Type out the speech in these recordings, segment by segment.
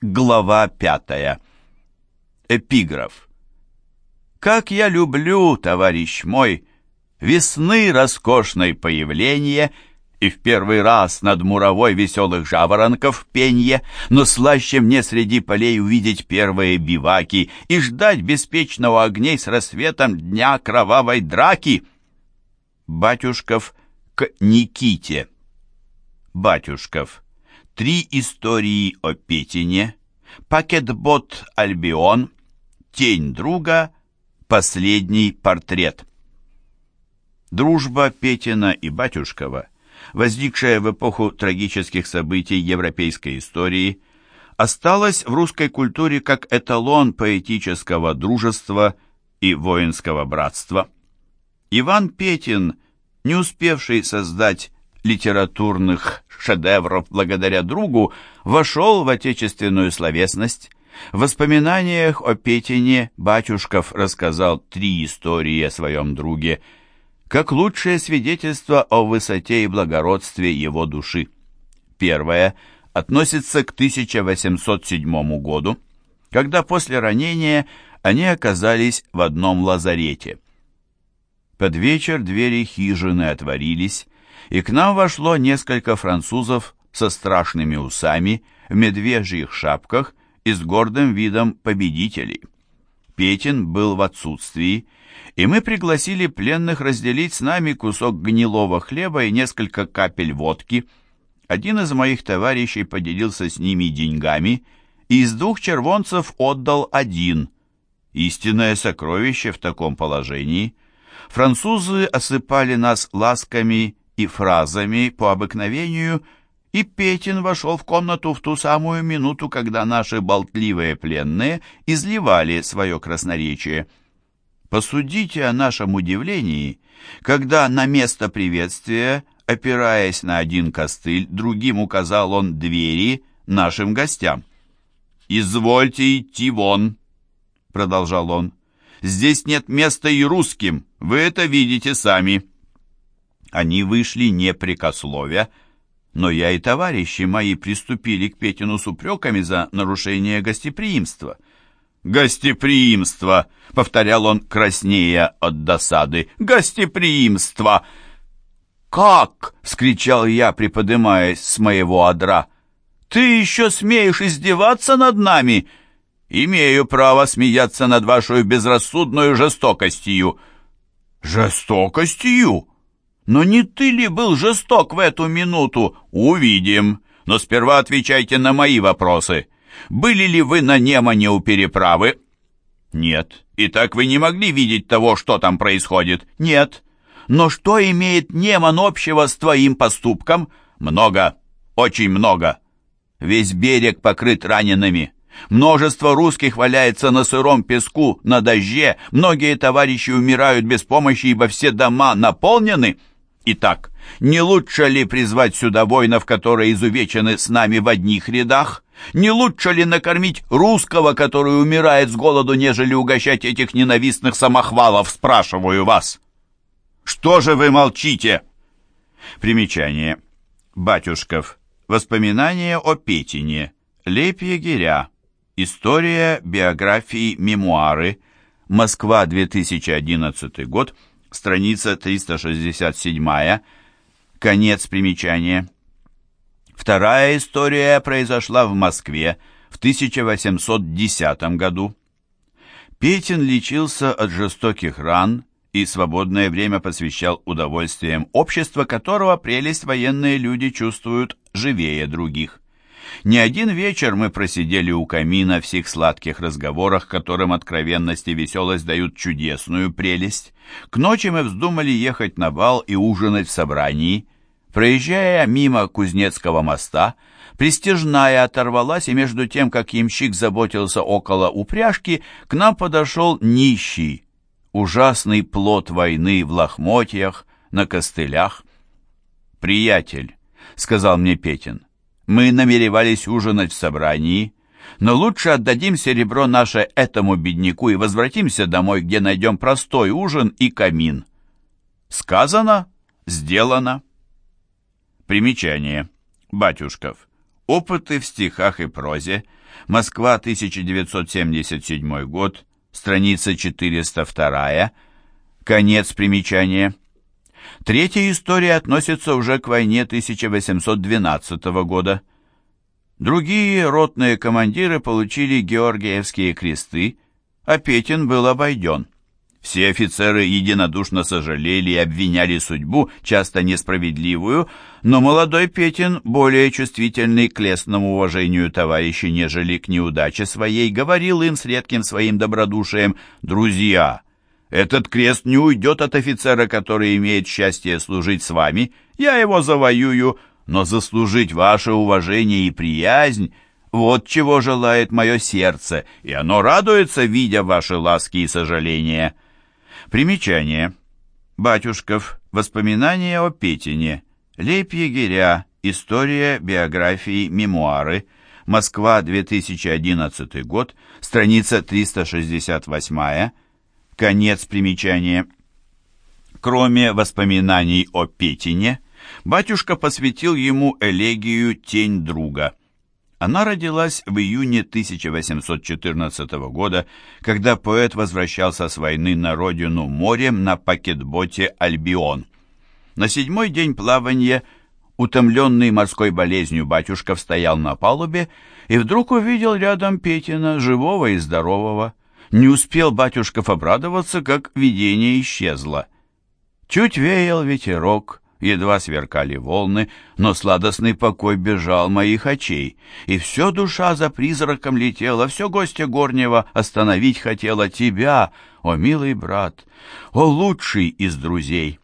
Глава пятая. Эпиграф. «Как я люблю, товарищ мой, весны роскошной появление и в первый раз над муровой веселых жаворонков пенье, но слаще мне среди полей увидеть первые биваки и ждать беспечного огней с рассветом дня кровавой драки». Батюшков к Никите. Батюшков. Три истории о Петине, пакетбот Альбион, Тень друга, Последний портрет. Дружба Петина и Батюшкова, возникшая в эпоху трагических событий европейской истории, осталась в русской культуре как эталон поэтического дружества и воинского братства. Иван Петин, не успевший создать литературных шедевров благодаря другу, вошел в отечественную словесность. В воспоминаниях о Петине Батюшков рассказал три истории о своем друге, как лучшее свидетельство о высоте и благородстве его души. Первое относится к 1807 году, когда после ранения они оказались в одном лазарете. Под вечер двери хижины отворились, и к нам вошло несколько французов со страшными усами, в медвежьих шапках и с гордым видом победителей. Петин был в отсутствии, и мы пригласили пленных разделить с нами кусок гнилого хлеба и несколько капель водки. Один из моих товарищей поделился с ними деньгами и из двух червонцев отдал один. Истинное сокровище в таком положении. Французы осыпали нас ласками и фразами по обыкновению, и Петин вошел в комнату в ту самую минуту, когда наши болтливые пленные изливали свое красноречие. Посудите о нашем удивлении, когда на место приветствия, опираясь на один костыль, другим указал он двери нашим гостям. «Извольте идти вон», — продолжал он. «Здесь нет места и русским, вы это видите сами». Они вышли непрекословя, но я и товарищи мои приступили к Петину с упреками за нарушение гостеприимства. «Гостеприимство!» — повторял он, краснея от досады. «Гостеприимство!» «Как?» — вскричал я, приподымаясь с моего одра. «Ты еще смеешь издеваться над нами?» «Имею право смеяться над вашей безрассудной жестокостью». «Жестокостью?» Но не ты ли был жесток в эту минуту? Увидим. Но сперва отвечайте на мои вопросы. Были ли вы на Немане у переправы? Нет. Итак, вы не могли видеть того, что там происходит? Нет. Но что имеет Неман общего с твоим поступком? Много. Очень много. Весь берег покрыт ранеными. Множество русских валяется на сыром песку, на дожде. Многие товарищи умирают без помощи, ибо все дома наполнены. Итак, не лучше ли призвать сюда воинов, которые изувечены с нами в одних рядах? Не лучше ли накормить русского, который умирает с голоду, нежели угощать этих ненавистных самохвалов, спрашиваю вас? Что же вы молчите? Примечание. Батюшков. Воспоминания о Петине. Лепь егеря. История, биографии, мемуары. Москва, 2011 год страница 367, конец примечания. Вторая история произошла в Москве в 1810 году. Петин лечился от жестоких ран и свободное время посвящал удовольствиям общества, которого прелесть военные люди чувствуют живее других. Не один вечер мы просидели у камина в сих сладких разговорах, которым откровенность и веселость дают чудесную прелесть. К ночи мы вздумали ехать на бал и ужинать в собрании. Проезжая мимо Кузнецкого моста, пристежная оторвалась, и между тем, как ямщик заботился около упряжки, к нам подошел нищий, ужасный плод войны в лохмотьях, на костылях. «Приятель», — сказал мне Петин, мы намеревались ужинать в собрании, но лучше отдадим серебро наше этому бедняку и возвратимся домой, где найдем простой ужин и камин. Сказано, сделано. Примечание. Батюшков. Опыты в стихах и прозе. Москва, 1977 год. Страница 402. Конец примечания. Третья история относится уже к войне 1812 года. Другие ротные командиры получили Георгиевские кресты, а Петин был обойден. Все офицеры единодушно сожалели и обвиняли судьбу, часто несправедливую, но молодой Петин, более чувствительный к лестному уважению товарищей, нежели к неудаче своей, говорил им с редким своим добродушием «Друзья, этот крест не уйдет от офицера, который имеет счастье служить с вами. Я его завоюю, но заслужить ваше уважение и приязнь — вот чего желает мое сердце, и оно радуется, видя ваши ласки и сожаления. Примечание. Батюшков. Воспоминания о Петине. Лейб Егеря. История, биографии, мемуары. Москва, 2011 год. Страница 368. Конец примечания. Кроме воспоминаний о Петине, батюшка посвятил ему элегию «Тень друга». Она родилась в июне 1814 года, когда поэт возвращался с войны на родину морем на пакетботе «Альбион». На седьмой день плавания, утомленный морской болезнью, батюшка стоял на палубе и вдруг увидел рядом Петина, живого и здорового. Не успел батюшков обрадоваться, как видение исчезло. Чуть веял ветерок, едва сверкали волны, но сладостный покой бежал моих очей, и все душа за призраком летела, все гостя горнего остановить хотела тебя, о милый брат, о лучший из друзей.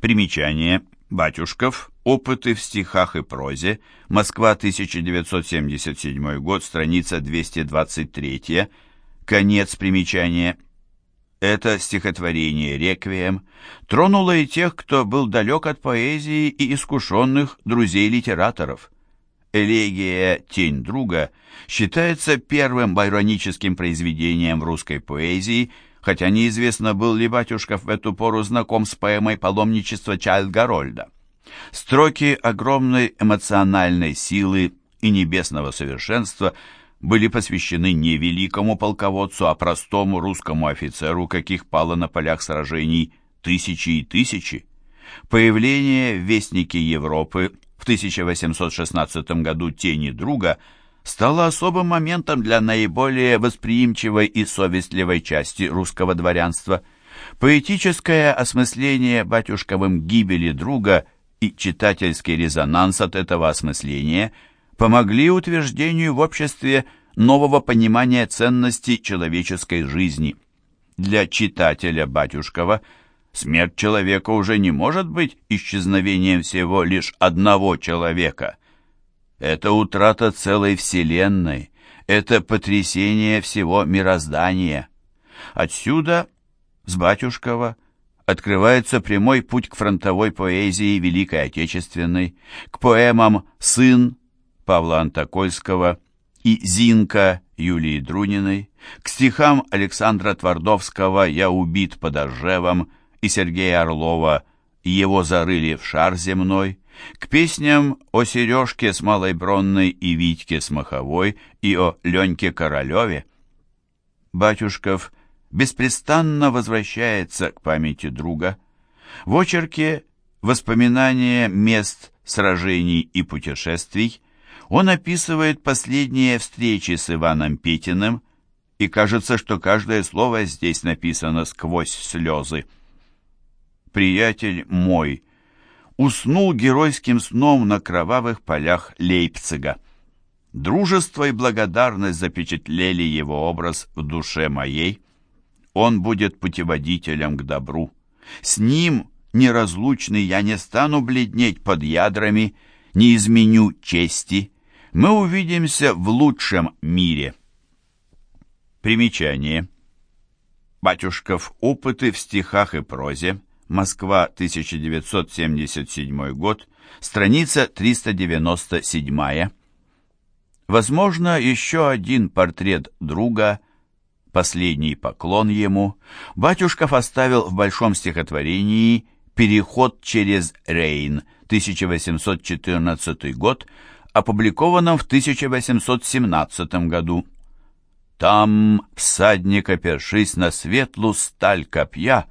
Примечание. Батюшков. Опыты в стихах и прозе. Москва, 1977 год, страница 223. Конец примечания. Это стихотворение «Реквием» тронуло и тех, кто был далек от поэзии и искушенных друзей-литераторов. Элегия «Тень друга» считается первым байроническим произведением в русской поэзии, хотя неизвестно, был ли Батюшков в эту пору знаком с поэмой «Паломничество Чайльд-Гарольда». Строки огромной эмоциональной силы и небесного совершенства – были посвящены не великому полководцу, а простому русскому офицеру, каких пало на полях сражений тысячи и тысячи. Появление в Вестнике Европы в 1816 году «Тени друга» стало особым моментом для наиболее восприимчивой и совестливой части русского дворянства. Поэтическое осмысление батюшковым гибели друга и читательский резонанс от этого осмысления – помогли утверждению в обществе нового понимания ценности человеческой жизни. Для читателя Батюшкова смерть человека уже не может быть исчезновением всего лишь одного человека. Это утрата целой вселенной, это потрясение всего мироздания. Отсюда, с Батюшкова, открывается прямой путь к фронтовой поэзии Великой Отечественной, к поэмам «Сын», Павла Антокольского и «Зинка» Юлии Друниной, к стихам Александра Твардовского «Я убит под Оржевом» и Сергея Орлова «Его зарыли в шар земной», к песням о Сережке с Малой Бронной и Витьке с Маховой и о Леньке Королеве. Батюшков беспрестанно возвращается к памяти друга. В очерке «Воспоминания мест, сражений и путешествий» Он описывает последние встречи с Иваном Петиным, и кажется, что каждое слово здесь написано сквозь слезы. «Приятель мой» уснул геройским сном на кровавых полях Лейпцига. Дружество и благодарность запечатлели его образ в душе моей. Он будет путеводителем к добру. С ним, неразлучный, я не стану бледнеть под ядрами, не изменю чести, мы увидимся в лучшем мире. Примечание. Батюшков. Опыты в стихах и прозе. Москва, 1977 год. Страница 397. Возможно, еще один портрет друга, последний поклон ему, Батюшков оставил в большом стихотворении «Переход через Рейн», 1814 год, опубликованном в 1817 году. Там всадник, опершись на светлую сталь копья,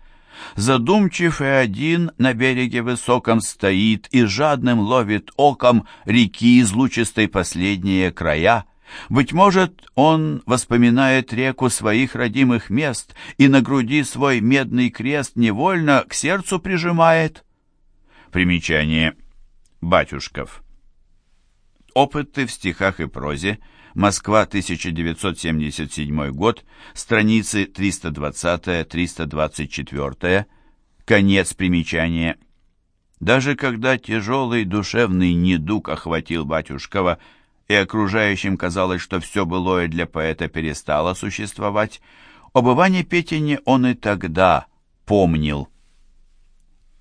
задумчив и один на береге высоком стоит и жадным ловит оком реки излучистой последние края. Быть может, он воспоминает реку своих родимых мест и на груди свой медный крест невольно к сердцу прижимает. Примечание. Батюшков. Опыты в стихах и прозе – Москва, 1977 год, страницы 320-324, конец примечания. Даже когда тяжелый душевный недуг охватил Батюшкова, и окружающим казалось, что все былое для поэта перестало существовать, об Иване Петине он и тогда помнил.